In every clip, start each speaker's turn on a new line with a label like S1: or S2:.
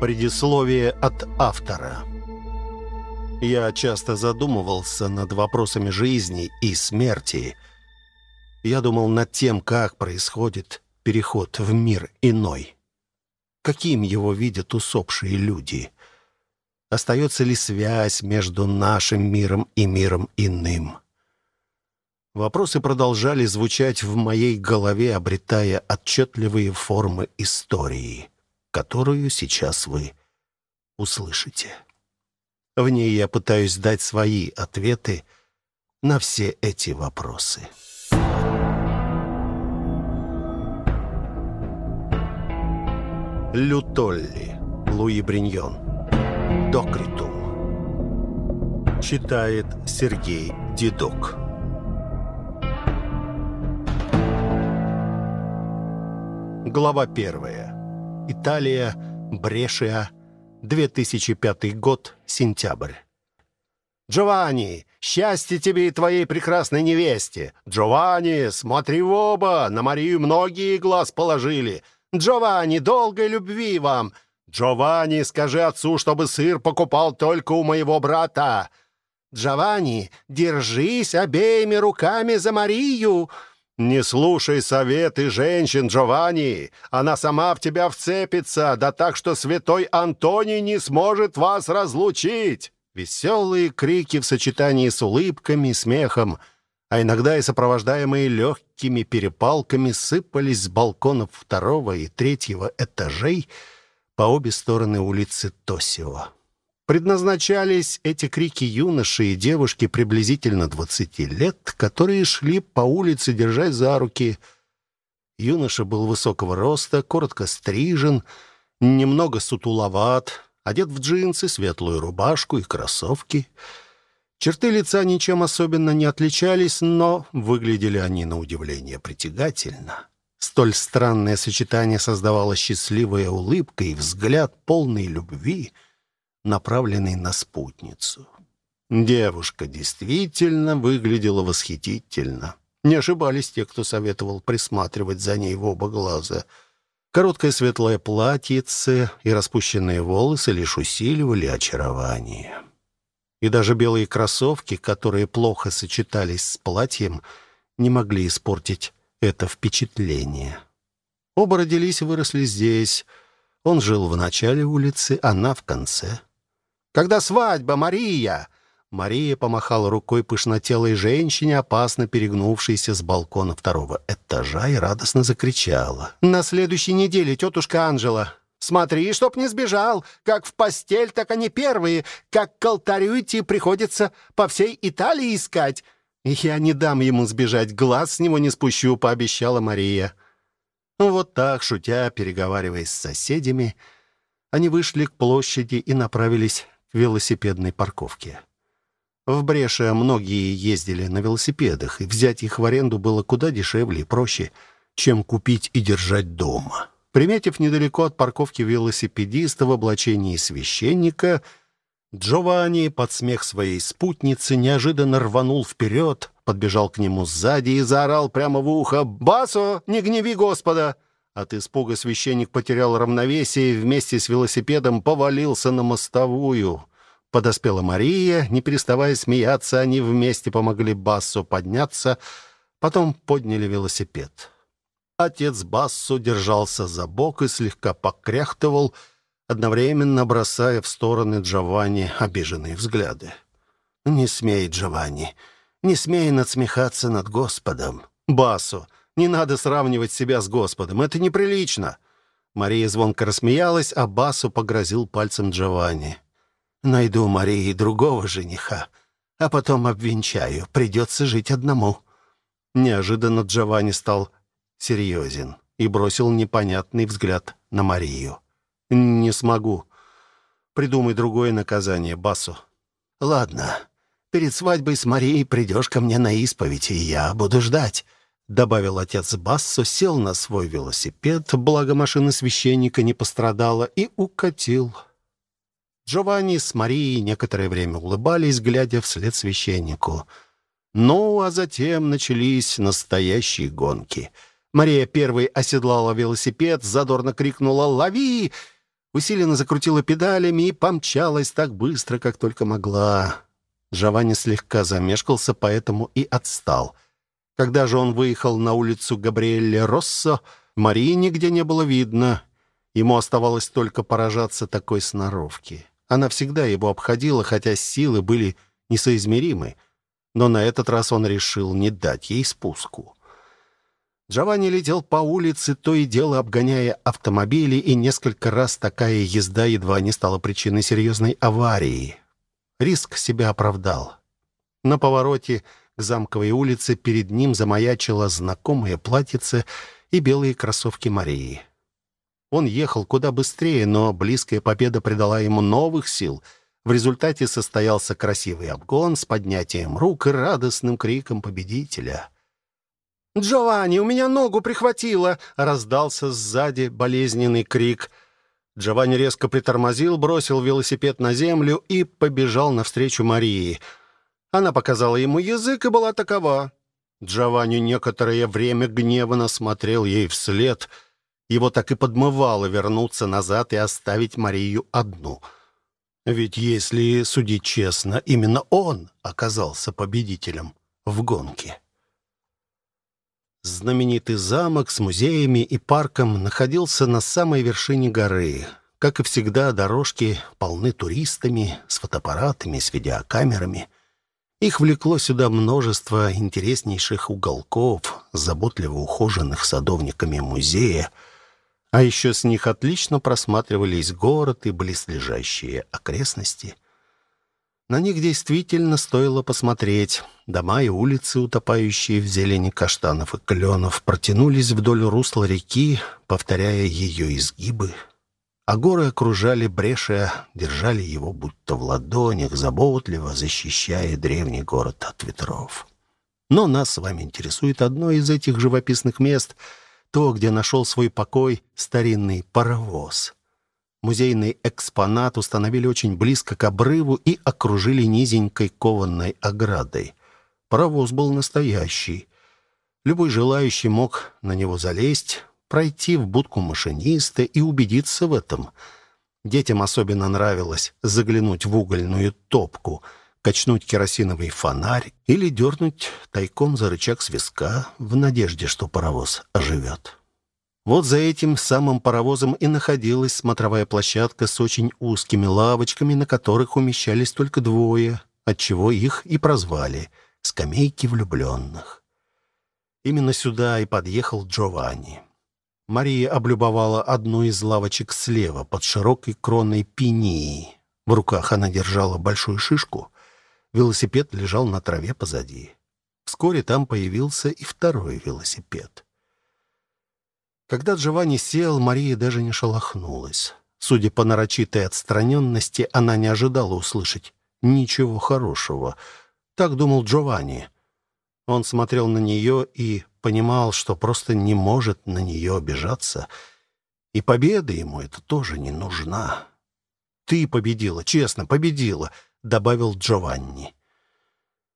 S1: Предисловие от автора. Я часто задумывался над вопросами жизни и смерти. Я думал над тем, как происходит переход в мир иной. Каким его видят усопшие люди? Остается ли связь между нашим миром и миром иным? Вопросы продолжали звучать в моей голове, обретая отчетливые формы истории которую сейчас вы услышите. В ней я пытаюсь дать свои ответы на все эти вопросы. Лютолли, Луи Бриньон. Докритум. Читает Сергей Дедок. Глава первая. Италия, Брешия, 2005 год, сентябрь. «Джованни, счастье тебе и твоей прекрасной невесте! Джованни, смотри в оба, на Марию многие глаз положили! Джованни, долгой любви вам! Джованни, скажи отцу, чтобы сыр покупал только у моего брата! Джованни, держись обеими руками за Марию!» «Не слушай советы женщин, Джованни. Она сама в тебя вцепится, да так, что святой Антоний не сможет вас разлучить!» Веселые крики в сочетании с улыбками, смехом, а иногда и сопровождаемые легкими перепалками, сыпались с балконов второго и третьего этажей по обе стороны улицы Тосио. Предназначались эти крики юноши и девушки приблизительно 20 лет, которые шли по улице, держась за руки. Юноша был высокого роста, коротко стрижен, немного сутуловат, одет в джинсы, светлую рубашку и кроссовки. Черты лица ничем особенно не отличались, но выглядели они на удивление притягательно. Столь странное сочетание создавало счастливая улыбка и взгляд полный любви — направленный на спутницу. Девушка действительно выглядела восхитительно. Не ошибались те, кто советовал присматривать за ней в оба глаза. Короткое светлое платьице и распущенные волосы лишь усиливали очарование. И даже белые кроссовки, которые плохо сочетались с платьем, не могли испортить это впечатление. Оба родились и выросли здесь. Он жил в начале улицы, она в конце. Когда свадьба, Мария!» Мария помахала рукой пышнотелой женщине, опасно перегнувшейся с балкона второго этажа, и радостно закричала. «На следующей неделе, тетушка Анжела!» Смотри, чтоб не сбежал. Как в постель, так они первые. Как к алтарю идти приходится по всей Италии искать. Я не дам ему сбежать, глаз с него не спущу, пообещала Мария. Вот так, шутя, переговариваясь с соседями, они вышли к площади и направились велосипедной парковке. В Бреше многие ездили на велосипедах, и взять их в аренду было куда дешевле и проще, чем купить и держать дома. Приметив недалеко от парковки велосипедиста в облачении священника, Джованни под смех своей спутницы неожиданно рванул вперед, подбежал к нему сзади и заорал прямо в ухо «Басо, не гневи Господа!» От испуга священник потерял равновесие и вместе с велосипедом повалился на мостовую. Подоспела Мария, не переставая смеяться, они вместе помогли Бассу подняться, потом подняли велосипед. Отец Бассу держался за бок и слегка покряхтывал, одновременно бросая в стороны Джованни обиженные взгляды. «Не смей, Джованни, не смей надсмехаться над Господом. Басу, не надо сравнивать себя с Господом. Это неприлично». Мария звонко рассмеялась, а Басу погрозил пальцем Джованни. «Найду Марии другого жениха, а потом обвенчаю. Придется жить одному». Неожиданно Джованни стал серьезен и бросил непонятный взгляд на Марию. «Не смогу. Придумай другое наказание, Басу». «Ладно. Перед свадьбой с Марией придешь ко мне на исповедь, и я буду ждать добавил отец Бассо, сел на свой велосипед, благо машина священника не пострадала, и укатил. Джованни с Марией некоторое время улыбались, глядя вслед священнику. Ну, а затем начались настоящие гонки. Мария первой оседлала велосипед, задорно крикнула «Лови!». усиленно закрутила педалями и помчалась так быстро, как только могла. Джованни слегка замешкался, поэтому и отстал. Когда же он выехал на улицу Габриэле Россо, Марии нигде не было видно. Ему оставалось только поражаться такой сноровке. Она всегда его обходила, хотя силы были несоизмеримы. Но на этот раз он решил не дать ей спуску. Джованни летел по улице, то и дело обгоняя автомобили, и несколько раз такая езда едва не стала причиной серьезной аварии. Риск себя оправдал. На повороте к замковой улице перед ним замаячило знакомое платьице и белые кроссовки Марии. Он ехал куда быстрее, но близкая победа придала ему новых сил — в результате состоялся красивый обгон с поднятием рук и радостным криком победителя. «Джованни, у меня ногу прихватило!» — раздался сзади болезненный крик. Джованни резко притормозил, бросил велосипед на землю и побежал навстречу Марии. Она показала ему язык и была такова. Джованни некоторое время гневно смотрел ей вслед. Его так и подмывало вернуться назад и оставить Марию одну — ведь если судить честно, именно он оказался победителем в гонке. Знаменитый замок с музеями и парком находился на самой вершине горы. Как и всегда, дорожки полны туристами, с фотоаппаратами, с видеокамерами. Их влекло сюда множество интереснейших уголков, заботливо ухоженных садовниками музея, а еще с них отлично просматривались город и близлежащие окрестности. На них действительно стоило посмотреть. Дома и улицы, утопающие в зелени каштанов и кленов, протянулись вдоль русла реки, повторяя ее изгибы. А горы окружали Бреша, держали его будто в ладонях, заботливо защищая древний город от ветров. Но нас с вами интересует одно из этих живописных мест — то, где нашел свой покой старинный паровоз. Музейный экспонат установили очень близко к обрыву и окружили низенькой кованной оградой. Паровоз был настоящий. Любой желающий мог на него залезть, пройти в будку машиниста и убедиться в этом. Детям особенно нравилось заглянуть в угольную топку — качнуть керосиновый фонарь или дернуть тайком за рычаг с в надежде, что паровоз оживет. Вот за этим самым паровозом и находилась смотровая площадка с очень узкими лавочками, на которых умещались только двое, отчего их и прозвали «скамейки влюбленных». Именно сюда и подъехал Джованни. Мария облюбовала одну из лавочек слева, под широкой кроной пинии. В руках она держала большую шишку, Велосипед лежал на траве позади. Вскоре там появился и второй велосипед. Когда Джованни сел, Мария даже не шелохнулась. Судя по нарочитой отстраненности, она не ожидала услышать ничего хорошего. Так думал Джованни. Он смотрел на нее и понимал, что просто не может на нее обижаться. И победа ему это тоже не нужна. «Ты победила, честно, победила добавил Джованни.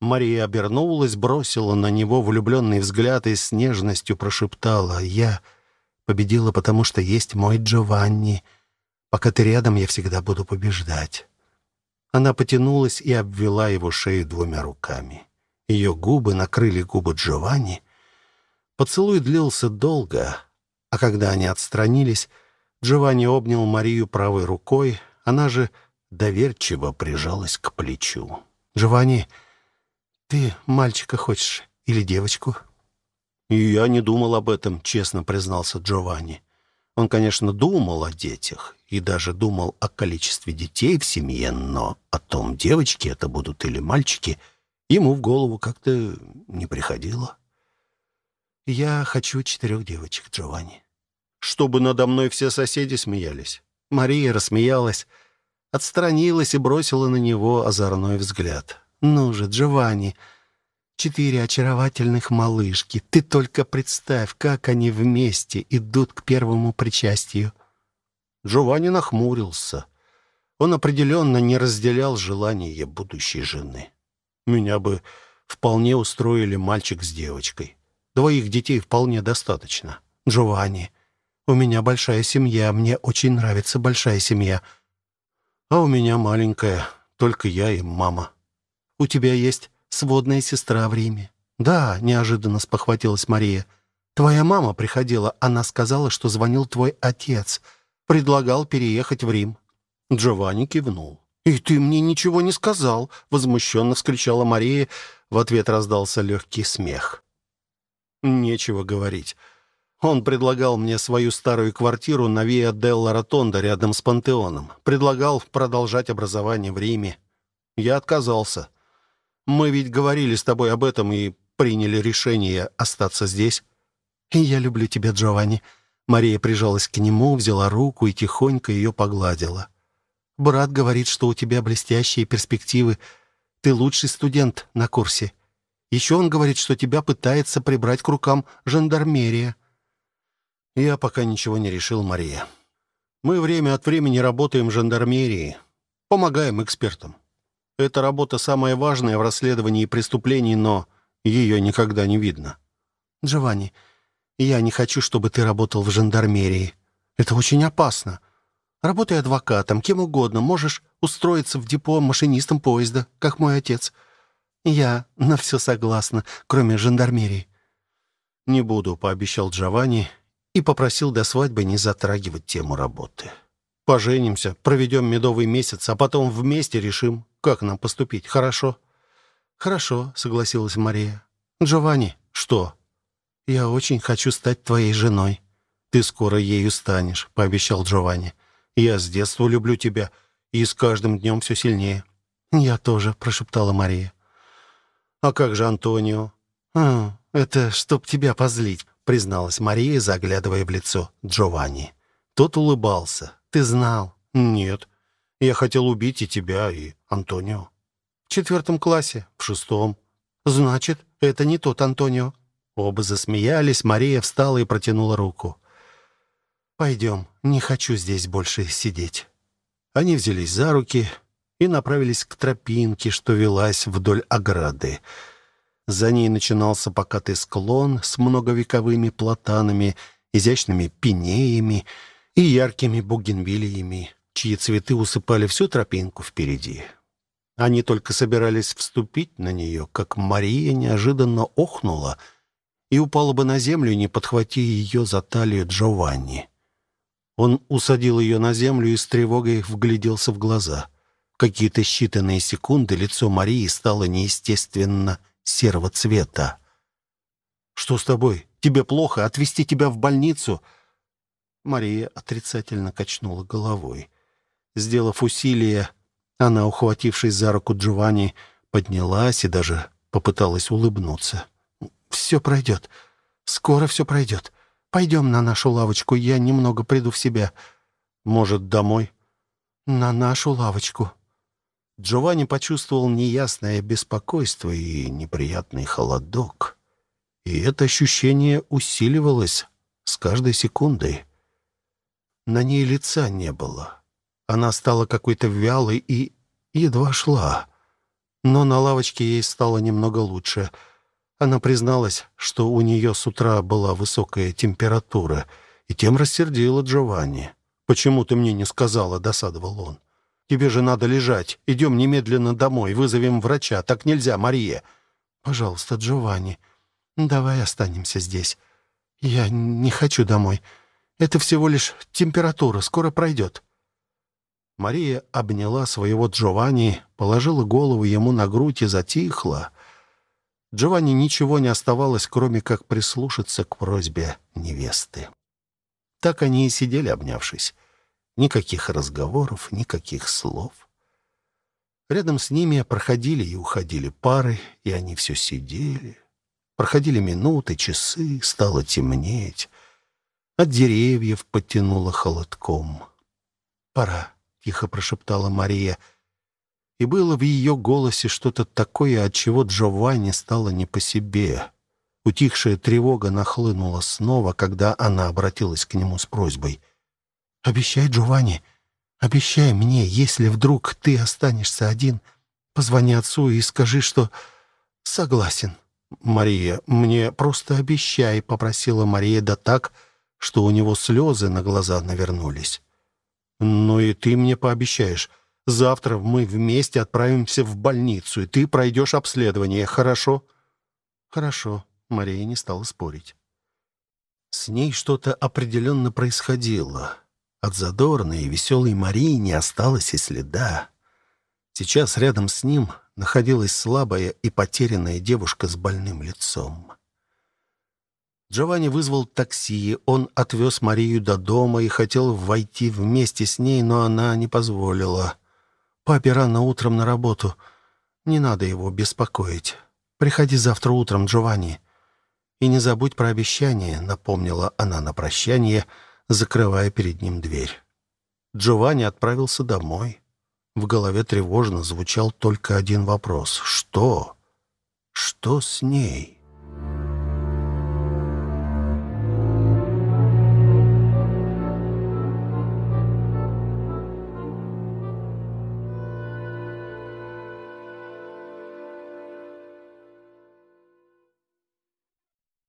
S1: Мария обернулась, бросила на него влюбленный взгляд и с нежностью прошептала «Я победила, потому что есть мой Джованни. Пока ты рядом, я всегда буду побеждать». Она потянулась и обвела его шею двумя руками. Ее губы накрыли губы Джованни. Поцелуй длился долго, а когда они отстранились, Джованни обнял Марию правой рукой, она же доверчиво прижалась к плечу. «Джованни, ты мальчика хочешь или девочку?» «И я не думал об этом», — честно признался Джованни. Он, конечно, думал о детях и даже думал о количестве детей в семье, но о том, девочки это будут или мальчики, ему в голову как-то не приходило. «Я хочу четырех девочек, Джованни». «Чтобы надо мной все соседи смеялись». Мария рассмеялась, — отстранилась и бросила на него озорной взгляд. «Ну же, Джованни, четыре очаровательных малышки. Ты только представь, как они вместе идут к первому причастию». Джованни нахмурился. Он определенно не разделял желания будущей жены. «Меня бы вполне устроили мальчик с девочкой. Двоих детей вполне достаточно. Джованни, У меня большая семья, мне очень нравится большая семья. А у меня маленькая, только я и мама. У тебя есть сводная сестра в Риме?» «Да», — неожиданно спохватилась Мария. «Твоя мама приходила. Она сказала, что звонил твой отец. Предлагал переехать в Рим». Джованни кивнул. «И ты мне ничего не сказал!» — возмущенно вскричала Мария. В ответ раздался легкий смех. «Нечего говорить. Он предлагал мне свою старую квартиру на Виа Делла Ротонда рядом с Пантеоном. Предлагал продолжать образование в Риме. Я отказался. Мы ведь говорили с тобой об этом и приняли решение остаться здесь. «Я люблю тебя, Джованни». Мария прижалась к нему, взяла руку и тихонько ее погладила. «Брат говорит, что у тебя блестящие перспективы. Ты лучший студент на курсе. Еще он говорит, что тебя пытается прибрать к рукам жандармерия». «Я пока ничего не решил, Мария. Мы время от времени работаем в жандармерии, помогаем экспертам. Эта работа самая важная в расследовании преступлений, но ее никогда не видно».
S2: «Джованни, я не хочу, чтобы ты работал в жандармерии. Это очень опасно. Работай адвокатом, кем угодно. Можешь устроиться в депо машинистом поезда, как мой отец. Я на все согласна, кроме жандармерии».
S1: «Не буду», — пообещал Джованни и попросил до свадьбы не затрагивать тему работы. «Поженимся, проведем медовый месяц, а потом вместе решим, как нам поступить. Хорошо?»
S2: «Хорошо», — согласилась Мария.
S1: «Джованни, что?»
S2: «Я очень хочу стать твоей женой».
S1: «Ты скоро ею станешь», — пообещал Джованни. «Я с детства люблю тебя, и с каждым днем все сильнее».
S2: «Я тоже», — прошептала Мария.
S1: «А как же Антонио?»
S2: «А, это чтоб тебя позлить», — призналась Мария, заглядывая в лицо Джованни.
S1: Тот улыбался.
S2: «Ты знал?»
S1: «Нет. Я хотел убить и тебя, и Антонио».
S2: «В четвертом классе?»
S1: «В шестом».
S2: «Значит, это не тот Антонио».
S1: Оба засмеялись, Мария встала и протянула руку.
S2: «Пойдем, не хочу здесь больше сидеть».
S1: Они взялись за руки и направились к тропинке, что велась вдоль ограды. За ней начинался покатый склон с многовековыми платанами, изящными пинеями и яркими бугенвилиями, чьи цветы усыпали всю тропинку впереди. Они только собирались вступить на нее, как Мария неожиданно охнула — и упала бы на землю, не подхвати ее за талию Джованни. Он усадил ее на землю и с тревогой вгляделся в глаза. Какие-то считанные секунды лицо Марии стало неестественно серого цвета. «Что с тобой? Тебе плохо? Отвезти тебя в больницу?» Мария отрицательно качнула головой. Сделав усилие, она, ухватившись за руку Джованни, поднялась и даже попыталась улыбнуться.
S2: Все пройдет. Скоро все пройдет. Пойдем на нашу лавочку, я немного приду в себя.
S1: Может, домой?
S2: На нашу лавочку.
S1: Джованни почувствовал неясное беспокойство и неприятный холодок. И это ощущение усиливалось с каждой секундой. На ней лица не было. Она стала какой-то вялой и едва шла. Но на лавочке ей стало немного лучше — она призналась, что у нее с утра была высокая температура, и тем рассердила Джованни. «Почему ты мне не сказала?» — досадовал он. «Тебе же надо лежать. Идем немедленно домой, вызовем врача. Так нельзя, Мария».
S2: «Пожалуйста, Джованни, давай останемся здесь. Я не хочу домой. Это всего лишь температура, скоро пройдет».
S1: Мария обняла своего Джованни, положила голову ему на грудь и затихла. Джованни ничего не оставалось, кроме как прислушаться к просьбе невесты. Так они и сидели, обнявшись. Никаких разговоров, никаких слов. Рядом с ними проходили и уходили пары, и они все сидели. Проходили минуты, часы, стало темнеть. От деревьев потянуло холодком. «Пора», — тихо прошептала Мария, — и было в ее голосе что-то такое, от чего Джованни стало не по себе. Утихшая тревога нахлынула снова, когда она обратилась к нему с просьбой.
S2: «Обещай, Джованни, обещай мне, если вдруг ты останешься один, позвони отцу и скажи, что согласен».
S1: «Мария, мне просто обещай», — попросила Мария, да так,
S2: что у него слезы на глаза навернулись. «Ну и ты мне пообещаешь. Завтра мы вместе отправимся в больницу, и ты пройдешь обследование, хорошо?» «Хорошо», — Мария не стала спорить. С ней что-то определенно происходило. От задорной и веселой Марии не осталось и следа. Сейчас рядом с ним находилась слабая и потерянная девушка с больным лицом. Джованни вызвал такси, он отвез Марию до дома и хотел войти вместе с ней, но она не позволила. «Папе рано утром на работу. Не надо его беспокоить. Приходи завтра утром, Джованни. И не забудь про обещание», — напомнила она на прощание, закрывая перед ним дверь. Джованни отправился домой. В голове тревожно звучал только один вопрос. «Что? Что с ней?»